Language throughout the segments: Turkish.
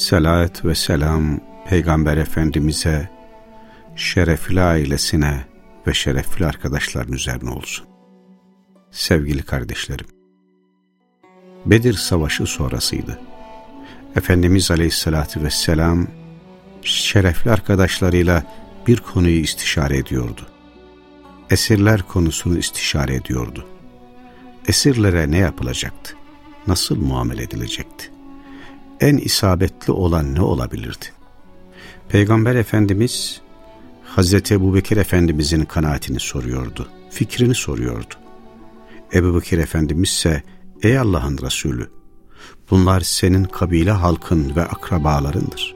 Selat ve selam Peygamber Efendimiz'e, şerefli ailesine ve şerefli arkadaşların üzerine olsun. Sevgili kardeşlerim, Bedir Savaşı sonrasıydı. Efendimiz Aleyhisselatü Vesselam, şerefli arkadaşlarıyla bir konuyu istişare ediyordu. Esirler konusunu istişare ediyordu. Esirlere ne yapılacaktı? Nasıl muamele edilecekti? En isabetli olan ne olabilirdi? Peygamber Efendimiz, Hazreti Ebu Bekir Efendimizin kanaatini soruyordu, fikrini soruyordu. Ebu Bekir Efendimiz ise, ey Allah'ın Resulü, bunlar senin kabile halkın ve akrabalarındır.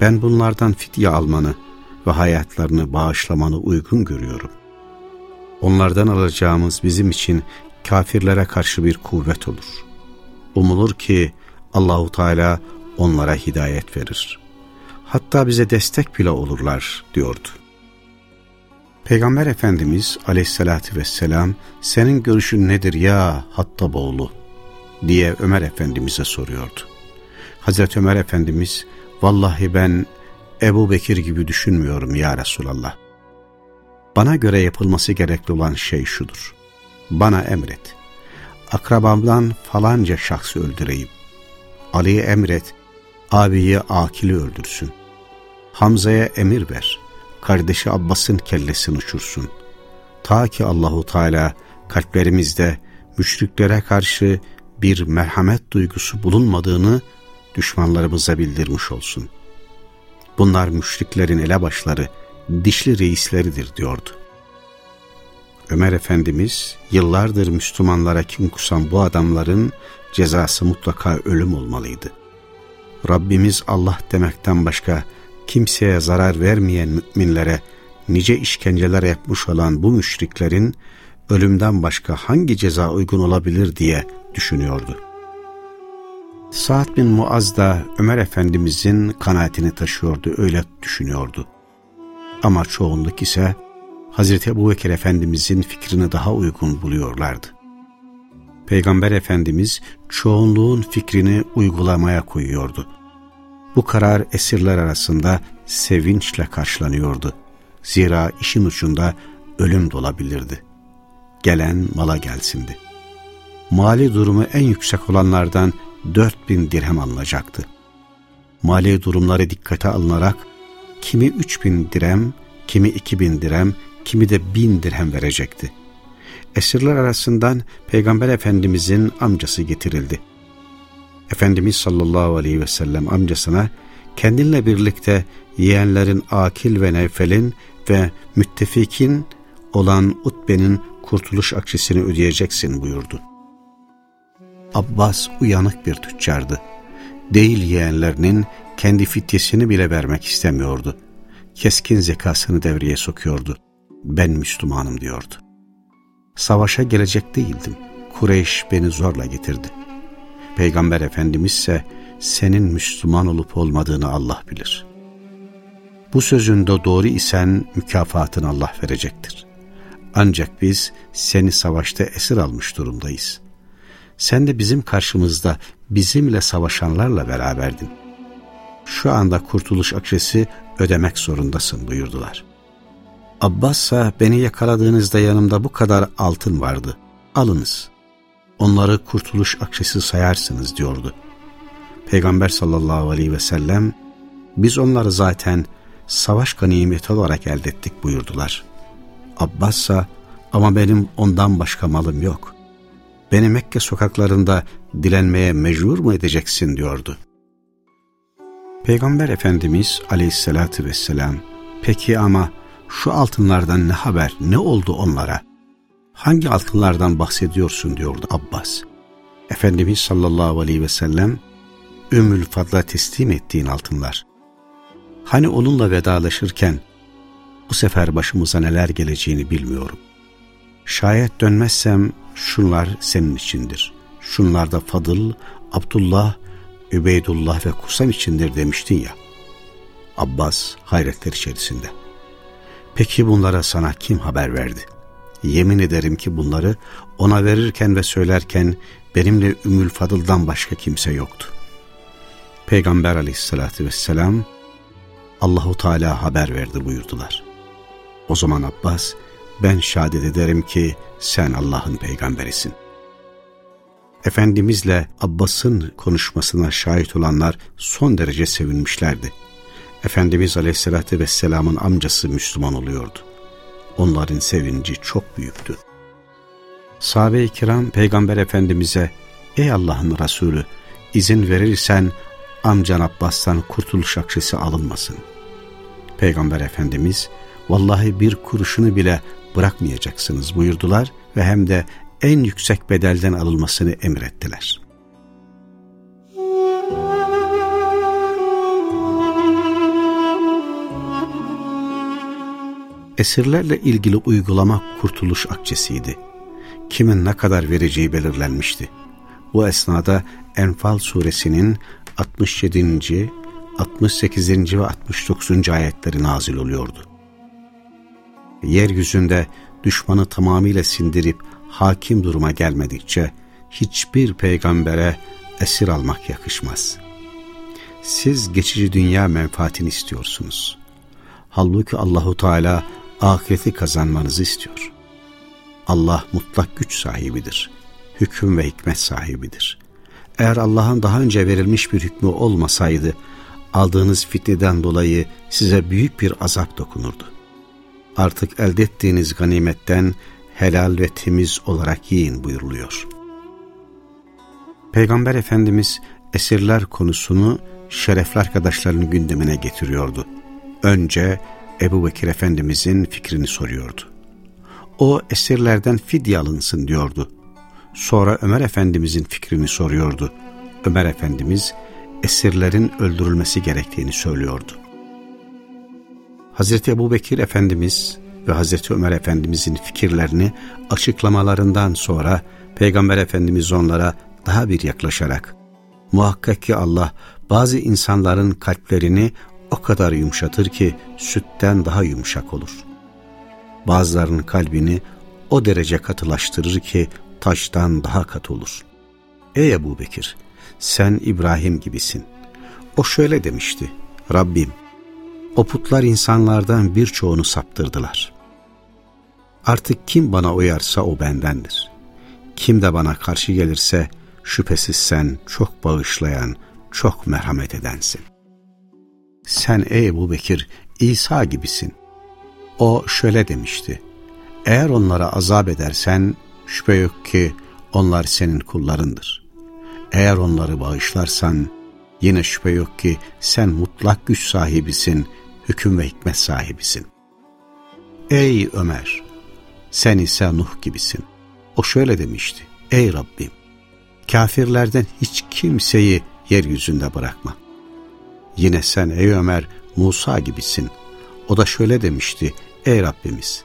Ben bunlardan fidye almanı ve hayatlarını bağışlamanı uygun görüyorum. Onlardan alacağımız bizim için kafirlere karşı bir kuvvet olur. Umulur ki Allahu Teala onlara hidayet verir. Hatta bize destek bile olurlar diyordu. Peygamber Efendimiz aleyhissalatü vesselam senin görüşün nedir ya Hattaboğlu diye Ömer Efendimiz'e soruyordu. Hazreti Ömer Efendimiz Vallahi ben Ebu Bekir gibi düşünmüyorum ya Resulallah. Bana göre yapılması gerekli olan şey şudur. Bana emret. Akrabamdan falanca şahsı öldüreyim. Ali'ye emret, abiyi Akil'i öldürsün. Hamza'ya emir ver, kardeşi Abbas'ın kellesini uçursun. Ta ki Allahu Teala kalplerimizde müşriklere karşı bir merhamet duygusu bulunmadığını düşmanlarımıza bildirmiş olsun. Bunlar müşriklerin elebaşları, dişli reisleridir diyordu. Ömer Efendimiz yıllardır Müslümanlara kin kusan bu adamların cezası mutlaka ölüm olmalıydı. Rabbimiz Allah demekten başka kimseye zarar vermeyen müminlere nice işkenceler yapmış olan bu müşriklerin ölümden başka hangi ceza uygun olabilir diye düşünüyordu. Sa'd bin Muaz da Ömer Efendimizin kanaatini taşıyordu, öyle düşünüyordu. Ama çoğunluk ise Hazreti Ebu Bekir Efendimizin fikrini daha uygun buluyorlardı. Peygamber Efendimiz çoğunluğun fikrini uygulamaya koyuyordu. Bu karar esirler arasında sevinçle karşılanıyordu. Zira işin ucunda ölüm dolabilirdi. Gelen mala gelsindi. Mali durumu en yüksek olanlardan 4000 dirhem alınacaktı. Mali durumları dikkate alınarak kimi 3000 dirhem, kimi 2000 dirhem, kimi de 1000 dirhem verecekti. Esirler arasından Peygamber Efendimizin amcası getirildi. Efendimiz sallallahu aleyhi ve sellem amcasına kendinle birlikte yeğenlerin Akil ve Nevfel'in ve müttefikin olan Utbe'nin kurtuluş akçesini ödeyeceksin buyurdu. Abbas uyanık bir tüccardı. Değil yeğenlerinin kendi fityesini bile vermek istemiyordu. Keskin zekasını devreye sokuyordu. Ben Müslümanım diyordu. Savaşa gelecek değildim. Kureyş beni zorla getirdi. Peygamber Efendimiz ise senin Müslüman olup olmadığını Allah bilir. Bu sözünde doğru isen mükafatını Allah verecektir. Ancak biz seni savaşta esir almış durumdayız. Sen de bizim karşımızda bizimle savaşanlarla beraberdin. Şu anda kurtuluş akçesi ödemek zorundasın buyurdular. Abbas ise beni yakaladığınızda yanımda bu kadar altın vardı. Alınız. Onları kurtuluş akçesi sayarsınız diyordu. Peygamber sallallahu aleyhi ve sellem biz onları zaten savaş ganimeti olarak elde ettik buyurdular. Abbas ise ama benim ondan başka malım yok beni Mekke sokaklarında dilenmeye mecbur mu edeceksin diyordu. Peygamber Efendimiz aleyhissalatü vesselam peki ama şu altınlardan ne haber ne oldu onlara? Hangi altınlardan bahsediyorsun diyordu Abbas. Efendimiz sallallahu aleyhi ve sellem Ümmül Fadl'a teslim ettiğin altınlar. Hani onunla vedalaşırken bu sefer başımıza neler geleceğini bilmiyorum. Şayet dönmezsem şunlar senin içindir. Şunlar da Fadıl, Abdullah, Übeydullah ve Kusam içindir demiştin ya. Abbas hayretler içerisinde. Peki bunlara sana kim haber verdi? Yemin ederim ki bunları ona verirken ve söylerken benimle Ümmül Fadıl'dan başka kimse yoktu. Peygamber aleyhissalatü vesselam Allahu Teala haber verdi buyurdular. O zaman Abbas ben şehadet ederim ki sen Allah'ın peygamberisin. Efendimizle Abbas'ın konuşmasına şahit olanlar son derece sevinmişlerdi. Efendimiz Aleyhisselatü Vesselam'ın amcası Müslüman oluyordu. Onların sevinci çok büyüktü. Sahabe-i kiram Peygamber Efendimiz'e Ey Allah'ın Resulü izin verirsen amcan Abbas'tan kurtuluş akşesi alınmasın. Peygamber Efendimiz vallahi bir kuruşunu bile bırakmayacaksınız buyurdular ve hem de en yüksek bedelden alınmasını emrettiler. Esirlerle ilgili uygulama kurtuluş akçesiydi. Kimin ne kadar vereceği belirlenmişti. Bu esnada Enfal suresinin 67. 68. ve 69. ayetleri nazil oluyordu. Yeryüzünde düşmanı tamamıyla sindirip hakim duruma gelmedikçe hiçbir peygambere esir almak yakışmaz. Siz geçici dünya menfaatini istiyorsunuz. Halbuki Allahu Teala ahireti kazanmanızı istiyor. Allah mutlak güç sahibidir. Hüküm ve hikmet sahibidir. Eğer Allah'ın daha önce verilmiş bir hükmü olmasaydı, aldığınız fitneden dolayı size büyük bir azap dokunurdu. Artık elde ettiğiniz ganimetten helal ve temiz olarak yiyin buyuruluyor. Peygamber Efendimiz esirler konusunu şerefli arkadaşlarının gündemine getiriyordu. Önce Ebu Bekir Efendimizin fikrini soruyordu. O esirlerden fidye alınsın diyordu. Sonra Ömer Efendimizin fikrini soruyordu. Ömer Efendimiz esirlerin öldürülmesi gerektiğini söylüyordu. Hazreti Ebu Bekir Efendimiz ve Hazreti Ömer Efendimizin fikirlerini açıklamalarından sonra Peygamber Efendimiz onlara daha bir yaklaşarak muhakkak ki Allah bazı insanların kalplerini o kadar yumuşatır ki sütten daha yumuşak olur. Bazılarının kalbini o derece katılaştırır ki taştan daha katı olur. Ey Ebu Bekir, sen İbrahim gibisin. O şöyle demişti, Rabbim, o putlar insanlardan birçoğunu saptırdılar. Artık kim bana uyarsa o bendendir. Kim de bana karşı gelirse şüphesiz sen çok bağışlayan, çok merhamet edensin. Sen ey Ebu Bekir İsa gibisin. O şöyle demişti. Eğer onlara azap edersen şüphe yok ki onlar senin kullarındır. Eğer onları bağışlarsan yine şüphe yok ki sen mutlak güç sahibisin, hüküm ve hikmet sahibisin. Ey Ömer! Sen ise Nuh gibisin. O şöyle demişti. Ey Rabbim! Kafirlerden hiç kimseyi yeryüzünde bırakma. Yine sen ey Ömer Musa gibisin. O da şöyle demişti. Ey Rabbimiz!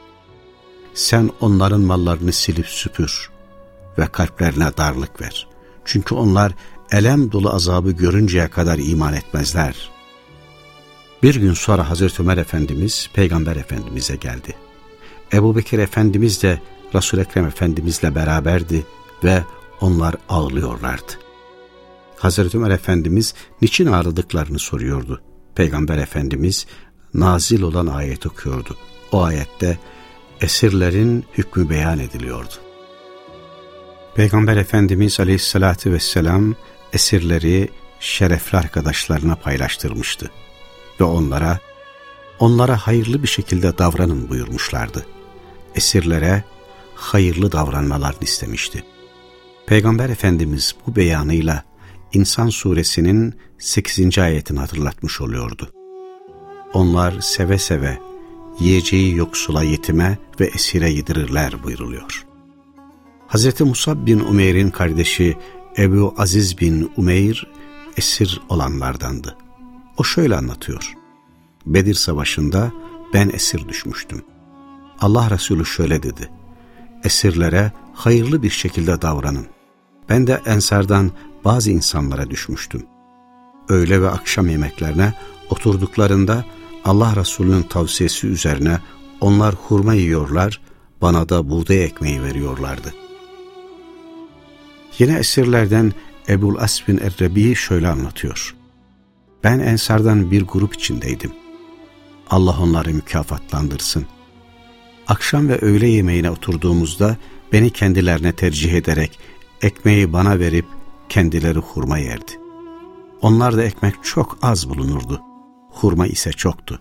Sen onların mallarını silip süpür ve kalplerine darlık ver. Çünkü onlar elem dolu azabı görünceye kadar iman etmezler. Bir gün sonra Hazreti Ömer Efendimiz Peygamber Efendimiz'e geldi. Ebu Bekir Efendimiz de resul Ekrem Efendimizle beraberdi ve onlar ağlıyorlardı. Hazreti Ömer Efendimiz niçin ağrıdıklarını soruyordu. Peygamber Efendimiz nazil olan ayet okuyordu. O ayette esirlerin hükmü beyan ediliyordu. Peygamber Efendimiz Aleyhisselatü Vesselam esirleri şerefli arkadaşlarına paylaştırmıştı ve onlara onlara hayırlı bir şekilde davranın buyurmuşlardı. Esirlere hayırlı davranmalarını istemişti. Peygamber Efendimiz bu beyanıyla İnsan suresinin 8. ayetini hatırlatmış oluyordu. Onlar seve seve yiyeceği yoksula yetime ve esire yedirirler buyuruluyor. Hz. Musab bin Umeyr'in kardeşi Ebu Aziz bin Umeyr esir olanlardandı. O şöyle anlatıyor. Bedir Savaşı'nda ben esir düşmüştüm. Allah Resulü şöyle dedi. Esirlere hayırlı bir şekilde davranın. Ben de ensardan bazı insanlara düşmüştüm. Öğle ve akşam yemeklerine oturduklarında Allah Resulü'nün tavsiyesi üzerine onlar hurma yiyorlar, bana da buğday ekmeği veriyorlardı. Yine esirlerden Ebul Asbin Errebi şöyle anlatıyor. Ben Ensardan bir grup içindeydim. Allah onları mükafatlandırsın. Akşam ve öğle yemeğine oturduğumuzda beni kendilerine tercih ederek ekmeği bana verip kendileri hurma yerdi. Onlarda ekmek çok az bulunurdu. Hurma ise çoktu.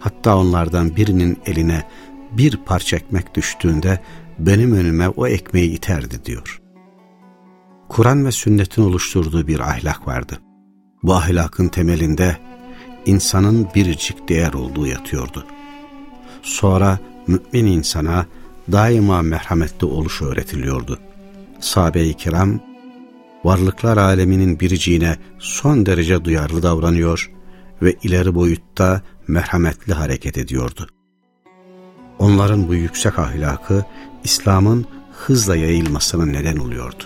Hatta onlardan birinin eline bir parça ekmek düştüğünde benim önüme o ekmeği iterdi diyor. Kur'an ve sünnetin oluşturduğu bir ahlak vardı. Bu ahlakın temelinde insanın biricik değer olduğu yatıyordu. Sonra mümin insana daima merhametli oluş öğretiliyordu. Sahabe-i kiram, varlıklar aleminin biriciğine son derece duyarlı davranıyor ve ileri boyutta merhametli hareket ediyordu. Onların bu yüksek ahlakı İslam'ın hızla yayılmasına neden oluyordu.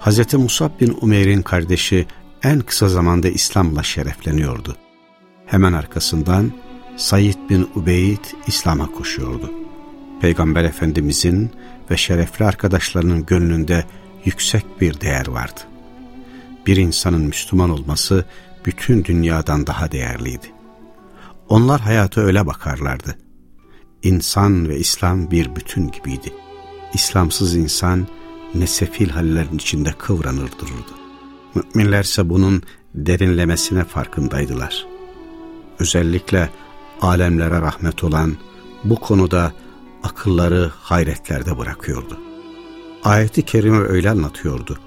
Hz. Musab bin Umeyr'in kardeşi en kısa zamanda İslam'la şerefleniyordu. Hemen arkasından Said bin Ubeyd İslam'a koşuyordu. Peygamber Efendimizin ve şerefli arkadaşlarının gönlünde yüksek bir değer vardı. Bir insanın Müslüman olması bütün dünyadan daha değerliydi. Onlar hayata öyle bakarlardı. İnsan ve İslam bir bütün gibiydi. İslamsız insan ne sefil hallerin içinde kıvranır dururdu. Müminlerse bunun derinlemesine farkındaydılar. Özellikle alemlere rahmet olan bu konuda akılları hayretlerde bırakıyordu. Ayeti kerime öyle anlatıyordu.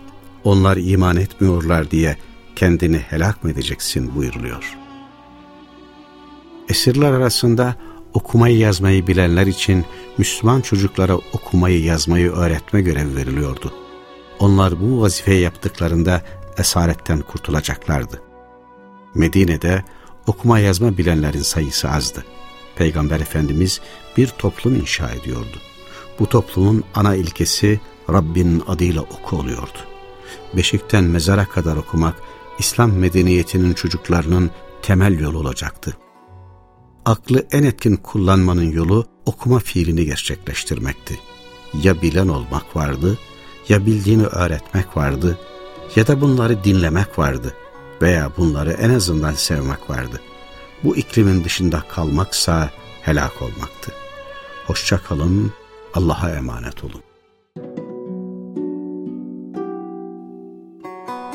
Onlar iman etmiyorlar diye kendini helak mı edeceksin buyuruluyor. Esirler arasında okumayı yazmayı bilenler için Müslüman çocuklara okumayı yazmayı öğretme görevi veriliyordu. Onlar bu vazifeyi yaptıklarında esaretten kurtulacaklardı. Medine'de okuma yazma bilenlerin sayısı azdı. Peygamber Efendimiz bir toplum inşa ediyordu. Bu toplumun ana ilkesi Rabbin adıyla oku oluyordu. Beşikten mezara kadar okumak İslam medeniyetinin çocuklarının temel yolu olacaktı. Aklı en etkin kullanmanın yolu okuma fiilini gerçekleştirmekti. Ya bilen olmak vardı, ya bildiğini öğretmek vardı, ya da bunları dinlemek vardı veya bunları en azından sevmek vardı. Bu iklimin dışında kalmaksa helak olmaktı. Hoşça kalın, Allah'a emanet olun.